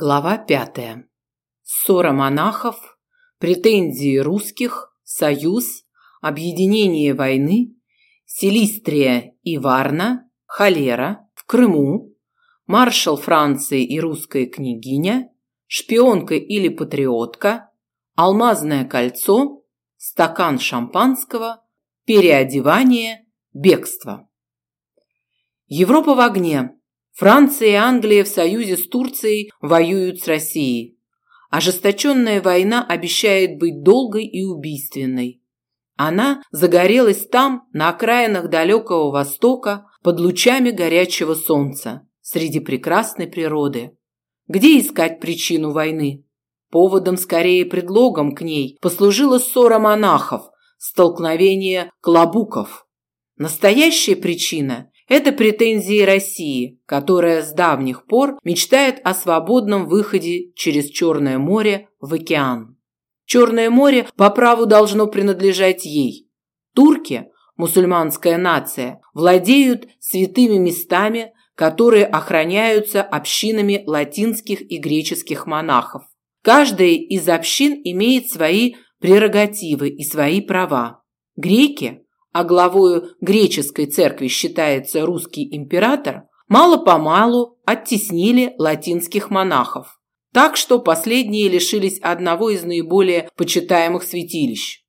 Глава пятая. Ссора монахов, претензии русских, союз, объединение войны, Силистрия и Варна, холера, в Крыму, маршал Франции и русская княгиня, шпионка или патриотка, алмазное кольцо, стакан шампанского, переодевание, бегство. Европа в огне. Франция и Англия в союзе с Турцией воюют с Россией. Ожесточенная война обещает быть долгой и убийственной. Она загорелась там, на окраинах далекого Востока, под лучами горячего солнца, среди прекрасной природы. Где искать причину войны? Поводом, скорее предлогом к ней, послужила ссора монахов, столкновение клобуков. Настоящая причина это претензии России, которая с давних пор мечтает о свободном выходе через Черное море в океан. Черное море по праву должно принадлежать ей. Турки, мусульманская нация, владеют святыми местами, которые охраняются общинами латинских и греческих монахов. Каждая из общин имеет свои прерогативы и свои права. Греки а главою греческой церкви считается русский император, мало-помалу оттеснили латинских монахов. Так что последние лишились одного из наиболее почитаемых святилищ.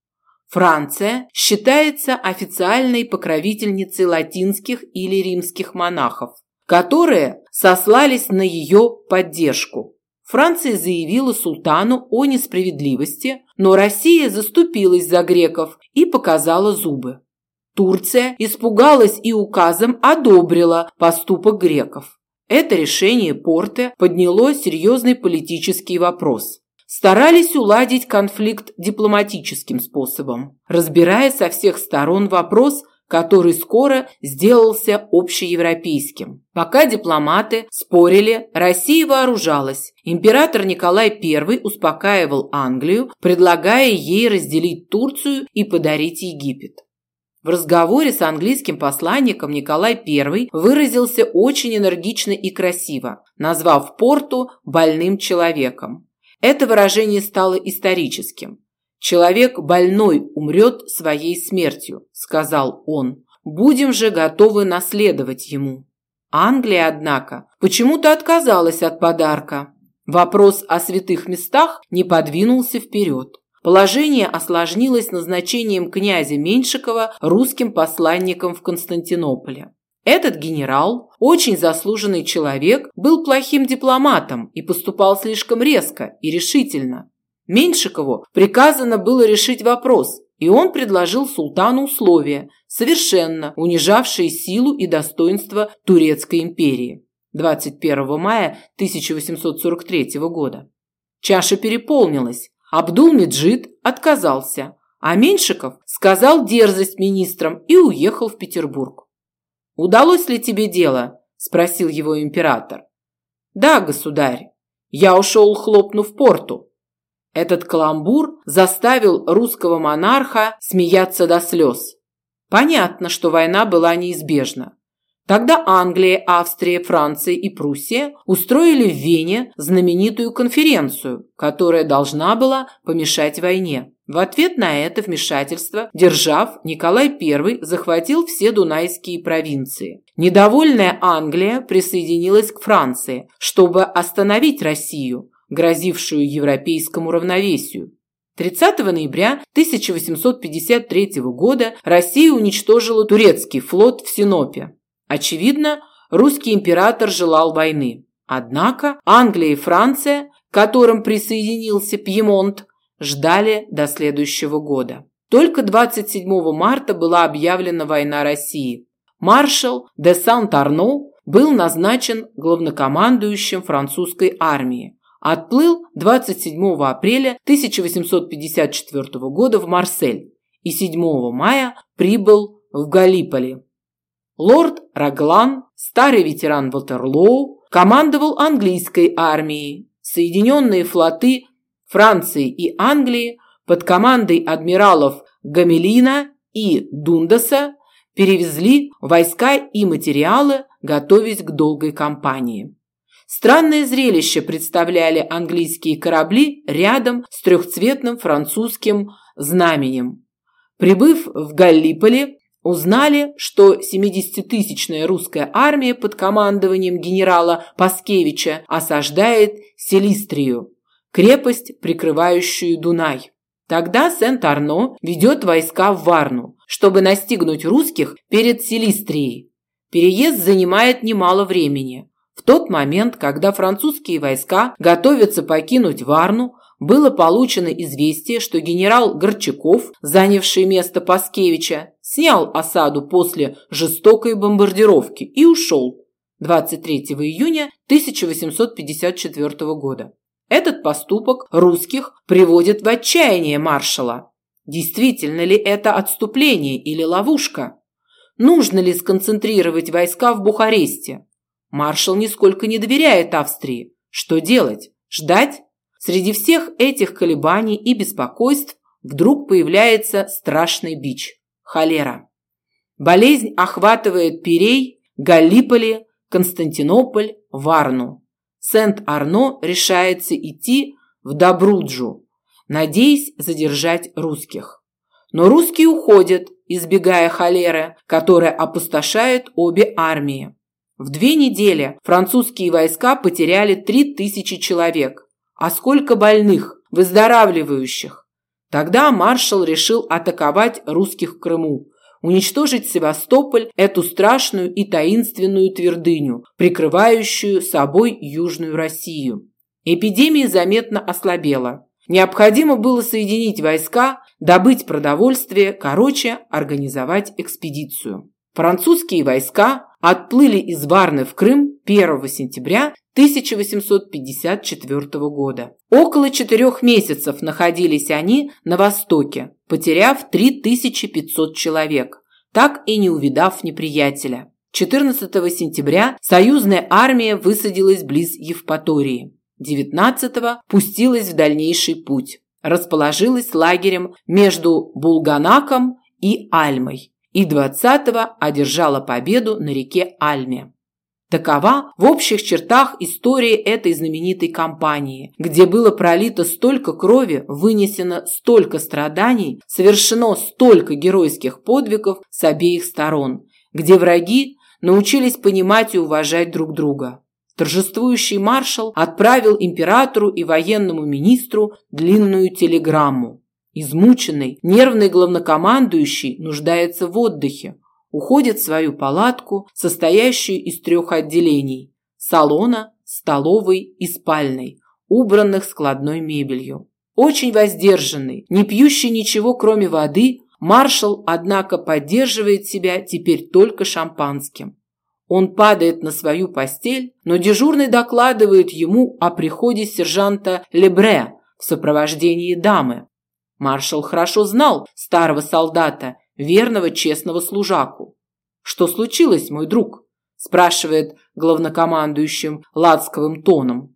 Франция считается официальной покровительницей латинских или римских монахов, которые сослались на ее поддержку. Франция заявила султану о несправедливости, но Россия заступилась за греков и показала зубы. Турция испугалась и указом одобрила поступок греков. Это решение Порте подняло серьезный политический вопрос. Старались уладить конфликт дипломатическим способом, разбирая со всех сторон вопрос, который скоро сделался общеевропейским. Пока дипломаты спорили, Россия вооружалась. Император Николай I успокаивал Англию, предлагая ей разделить Турцию и подарить Египет. В разговоре с английским посланником Николай I выразился очень энергично и красиво, назвав Порту больным человеком. Это выражение стало историческим. «Человек больной умрет своей смертью», – сказал он. «Будем же готовы наследовать ему». Англия, однако, почему-то отказалась от подарка. Вопрос о святых местах не подвинулся вперед. Положение осложнилось назначением князя Меньшикова русским посланником в Константинополе. Этот генерал, очень заслуженный человек, был плохим дипломатом и поступал слишком резко и решительно. Меньшикову приказано было решить вопрос, и он предложил султану условия, совершенно унижавшие силу и достоинство Турецкой империи. 21 мая 1843 года. Чаша переполнилась, Абдул-Меджид отказался, а Меньшиков сказал дерзость министрам и уехал в Петербург. «Удалось ли тебе дело?» – спросил его император. «Да, государь. Я ушел, хлопнув порту». Этот каламбур заставил русского монарха смеяться до слез. Понятно, что война была неизбежна. Тогда Англия, Австрия, Франция и Пруссия устроили в Вене знаменитую конференцию, которая должна была помешать войне. В ответ на это вмешательство держав, Николай I захватил все дунайские провинции. Недовольная Англия присоединилась к Франции, чтобы остановить Россию, грозившую европейскому равновесию. 30 ноября 1853 года Россия уничтожила турецкий флот в Синопе. Очевидно, русский император желал войны. Однако Англия и Франция, к которым присоединился Пьемонт, ждали до следующего года. Только 27 марта была объявлена война России. Маршал де Сан-Тарно был назначен главнокомандующим французской армии. Отплыл 27 апреля 1854 года в Марсель и 7 мая прибыл в Галиполи. Лорд Раглан, старый ветеран Ватерлоу, командовал английской армией. Соединенные флоты Франции и Англии под командой адмиралов Гамелина и Дундаса перевезли войска и материалы, готовясь к долгой кампании. Странное зрелище представляли английские корабли рядом с трехцветным французским знаменем. Прибыв в Галлиполи, узнали, что 70-тысячная русская армия под командованием генерала Паскевича осаждает Селистрию, крепость, прикрывающую Дунай. Тогда Сент-Арно ведет войска в Варну, чтобы настигнуть русских перед Селистрией. Переезд занимает немало времени. В тот момент, когда французские войска готовятся покинуть Варну, было получено известие, что генерал Горчаков, занявший место Паскевича, снял осаду после жестокой бомбардировки и ушел 23 июня 1854 года. Этот поступок русских приводит в отчаяние маршала. Действительно ли это отступление или ловушка? Нужно ли сконцентрировать войска в Бухаресте? Маршал нисколько не доверяет Австрии. Что делать? Ждать? Среди всех этих колебаний и беспокойств вдруг появляется страшный бич – холера. Болезнь охватывает Пирей, Галлиполи, Константинополь, Варну. Сент-Арно решается идти в Добруджу, надеясь задержать русских. Но русские уходят, избегая холеры, которая опустошает обе армии. В две недели французские войска потеряли 3000 человек. А сколько больных, выздоравливающих? Тогда маршал решил атаковать русских в Крыму, уничтожить Севастополь, эту страшную и таинственную твердыню, прикрывающую собой Южную Россию. Эпидемия заметно ослабела. Необходимо было соединить войска, добыть продовольствие, короче, организовать экспедицию. Французские войска отплыли из Варны в Крым 1 сентября 1854 года. Около четырех месяцев находились они на востоке, потеряв 3500 человек, так и не увидав неприятеля. 14 сентября союзная армия высадилась близ Евпатории. 19-го пустилась в дальнейший путь. Расположилась лагерем между Булганаком и Альмой и 20-го одержала победу на реке Альме. Такова в общих чертах история этой знаменитой кампании, где было пролито столько крови, вынесено столько страданий, совершено столько геройских подвигов с обеих сторон, где враги научились понимать и уважать друг друга. Торжествующий маршал отправил императору и военному министру длинную телеграмму. Измученный, нервный главнокомандующий нуждается в отдыхе уходит в свою палатку, состоящую из трех отделений – салона, столовой и спальной, убранных складной мебелью. Очень воздержанный, не пьющий ничего кроме воды, маршал, однако, поддерживает себя теперь только шампанским. Он падает на свою постель, но дежурный докладывает ему о приходе сержанта Лебре в сопровождении дамы. Маршал хорошо знал старого солдата верного честного служаку. «Что случилось, мой друг?» – спрашивает главнокомандующим ладсковым тоном.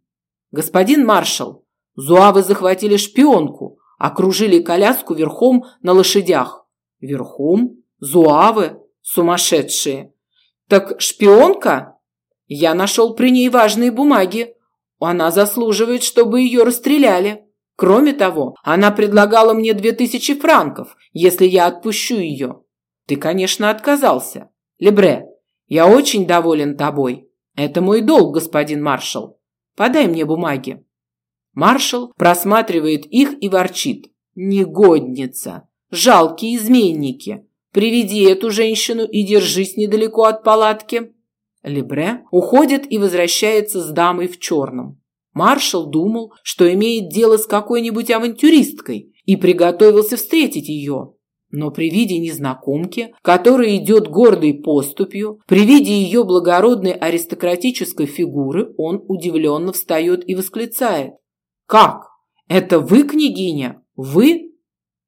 «Господин маршал, зуавы захватили шпионку, окружили коляску верхом на лошадях». «Верхом? Зуавы? Сумасшедшие!» «Так шпионка?» «Я нашел при ней важные бумаги. Она заслуживает, чтобы ее расстреляли». Кроме того, она предлагала мне две тысячи франков, если я отпущу ее. Ты, конечно, отказался. Лебре, я очень доволен тобой. Это мой долг, господин маршал. Подай мне бумаги. Маршал просматривает их и ворчит. Негодница, жалкие изменники. Приведи эту женщину и держись недалеко от палатки. Лебре уходит и возвращается с дамой в черном. Маршал думал, что имеет дело с какой-нибудь авантюристкой и приготовился встретить ее. Но при виде незнакомки, которая идет гордой поступью, при виде ее благородной аристократической фигуры, он удивленно встает и восклицает. «Как? Это вы, княгиня? Вы?»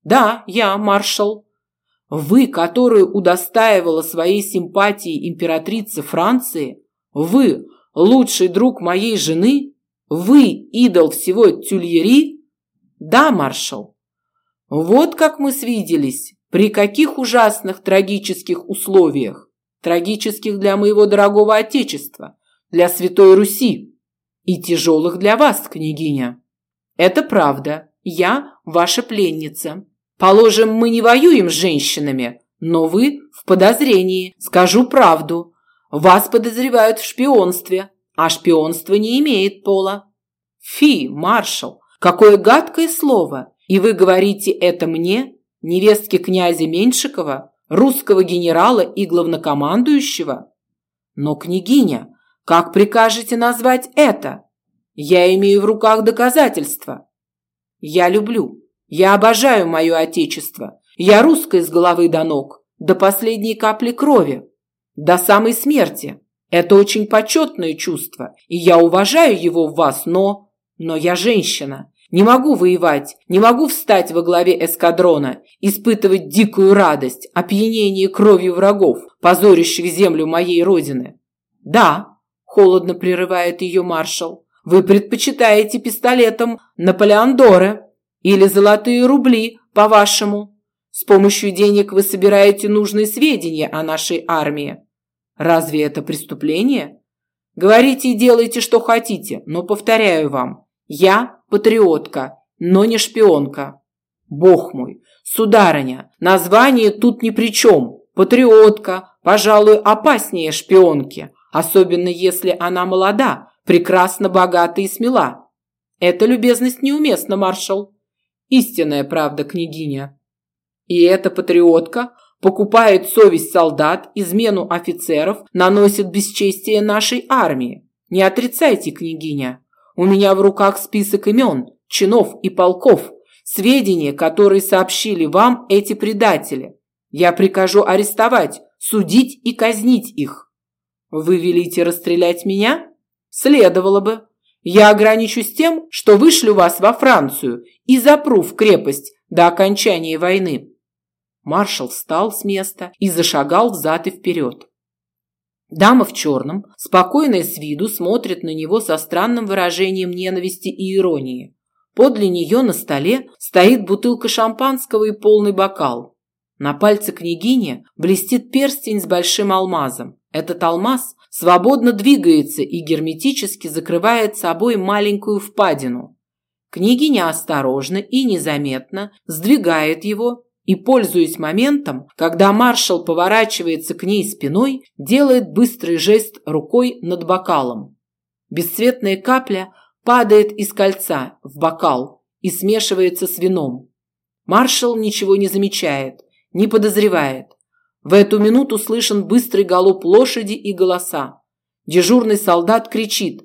«Да, я, маршал». «Вы, которую удостаивала своей симпатии императрица Франции? Вы, лучший друг моей жены?» Вы идол всего Тюльери? Да, маршал. Вот как мы свиделись. При каких ужасных трагических условиях. Трагических для моего дорогого отечества, для Святой Руси. И тяжелых для вас, княгиня. Это правда. Я ваша пленница. Положим, мы не воюем с женщинами, но вы в подозрении. Скажу правду. Вас подозревают в шпионстве, а шпионство не имеет пола. Фи, маршал, какое гадкое слово. И вы говорите это мне, невестке князя Меньшикова, русского генерала и главнокомандующего? Но, княгиня, как прикажете назвать это? Я имею в руках доказательства. Я люблю, я обожаю мое отечество. Я русская с головы до ног, до последней капли крови, до самой смерти. Это очень почетное чувство, и я уважаю его в вас, но... Но я женщина. Не могу воевать, не могу встать во главе эскадрона, испытывать дикую радость, опьянение кровью врагов, позорящих землю моей родины. Да, холодно прерывает ее маршал, вы предпочитаете пистолетом Наполеон Доре или золотые рубли, по-вашему. С помощью денег вы собираете нужные сведения о нашей армии. Разве это преступление? Говорите и делайте, что хотите, но повторяю вам, я патриотка, но не шпионка. Бог мой, сударыня, название тут ни при чем. Патриотка, пожалуй, опаснее шпионки, особенно если она молода, прекрасно богата и смела. Эта любезность неуместна, маршал. Истинная правда, княгиня. И эта патриотка покупает совесть солдат, измену офицеров, наносит бесчестие нашей армии. Не отрицайте, княгиня. У меня в руках список имен, чинов и полков, сведения, которые сообщили вам эти предатели. Я прикажу арестовать, судить и казнить их. Вы велите расстрелять меня? Следовало бы. Я ограничусь тем, что вышлю вас во Францию и запру в крепость до окончания войны. Маршал встал с места и зашагал взад и вперед. Дама в черном, спокойная с виду, смотрит на него со странным выражением ненависти и иронии. Подле нее на столе стоит бутылка шампанского и полный бокал. На пальце княгини блестит перстень с большим алмазом. Этот алмаз свободно двигается и герметически закрывает собой маленькую впадину. Княгиня осторожно и незаметно сдвигает его и, пользуясь моментом, когда маршал поворачивается к ней спиной, делает быстрый жест рукой над бокалом. Бесцветная капля падает из кольца в бокал и смешивается с вином. Маршал ничего не замечает, не подозревает. В эту минуту слышен быстрый галоп лошади и голоса. Дежурный солдат кричит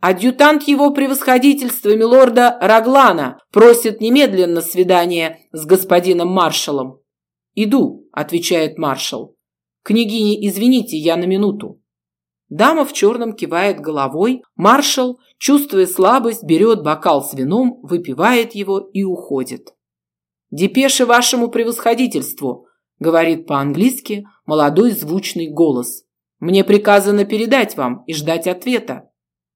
Адъютант его превосходительства милорда Раглана просит немедленно свидания с господином маршалом. Иду, отвечает маршал. Княгиня, извините, я на минуту. Дама в черном кивает головой. Маршал, чувствуя слабость, берет бокал с вином, выпивает его и уходит. Депеши вашему превосходительству, говорит по-английски молодой звучный голос. Мне приказано передать вам и ждать ответа.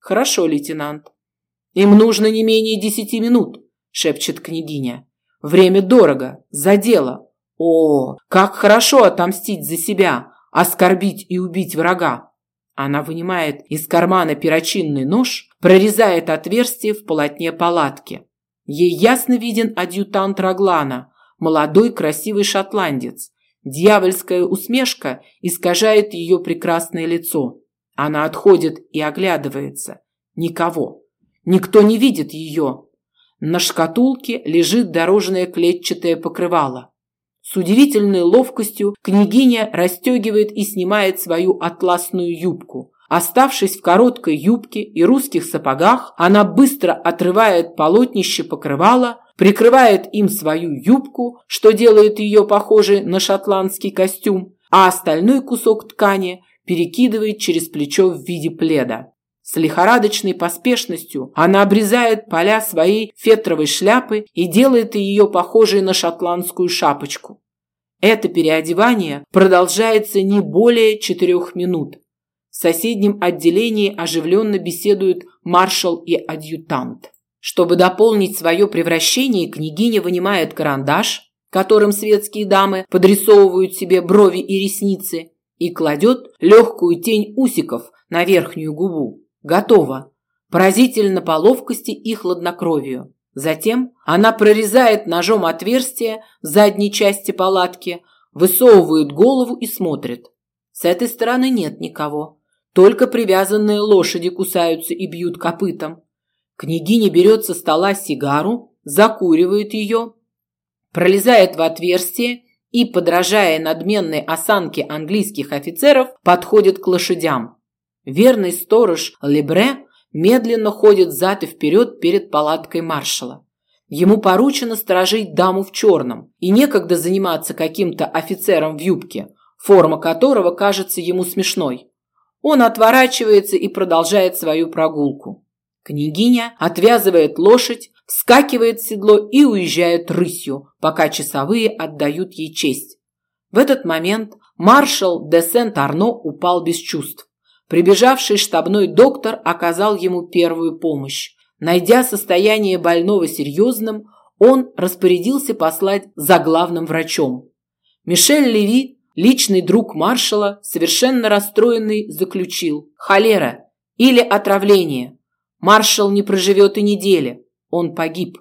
Хорошо, лейтенант. Им нужно не менее десяти минут, шепчет княгиня. Время дорого, за дело. О, как хорошо отомстить за себя, оскорбить и убить врага. Она вынимает из кармана перочинный нож, прорезает отверстие в полотне палатки. Ей ясно виден адъютант Раглана, молодой красивый шотландец. Дьявольская усмешка искажает ее прекрасное лицо. Она отходит и оглядывается. Никого. Никто не видит ее. На шкатулке лежит дорожное клетчатое покрывало. С удивительной ловкостью княгиня расстегивает и снимает свою атласную юбку. Оставшись в короткой юбке и русских сапогах, она быстро отрывает полотнище покрывала, прикрывает им свою юбку, что делает ее похожей на шотландский костюм, а остальной кусок ткани перекидывает через плечо в виде пледа. С лихорадочной поспешностью она обрезает поля своей фетровой шляпы и делает ее похожей на шотландскую шапочку. Это переодевание продолжается не более четырех минут. В соседнем отделении оживленно беседуют маршал и адъютант. Чтобы дополнить свое превращение, княгиня вынимает карандаш, которым светские дамы подрисовывают себе брови и ресницы, и кладет легкую тень усиков на верхнюю губу. Готово. Поразительно по ловкости и хладнокровию. Затем она прорезает ножом отверстие в задней части палатки, высовывает голову и смотрит. С этой стороны нет никого. Только привязанные лошади кусаются и бьют копытом. Княгиня берет со стола сигару, закуривает ее, пролезает в отверстие и, подражая надменной осанке английских офицеров, подходит к лошадям. Верный сторож Лебре медленно ходит взад и вперед перед палаткой маршала. Ему поручено сторожить даму в черном, и некогда заниматься каким-то офицером в юбке, форма которого кажется ему смешной. Он отворачивается и продолжает свою прогулку. Княгиня отвязывает лошадь, вскакивает в седло и уезжает рысью, пока часовые отдают ей честь. В этот момент маршал де Сент-Арно упал без чувств. Прибежавший штабной доктор оказал ему первую помощь. Найдя состояние больного серьезным, он распорядился послать за главным врачом. Мишель Леви, личный друг маршала, совершенно расстроенный, заключил «Холера или отравление. Маршал не проживет и недели. Он погиб».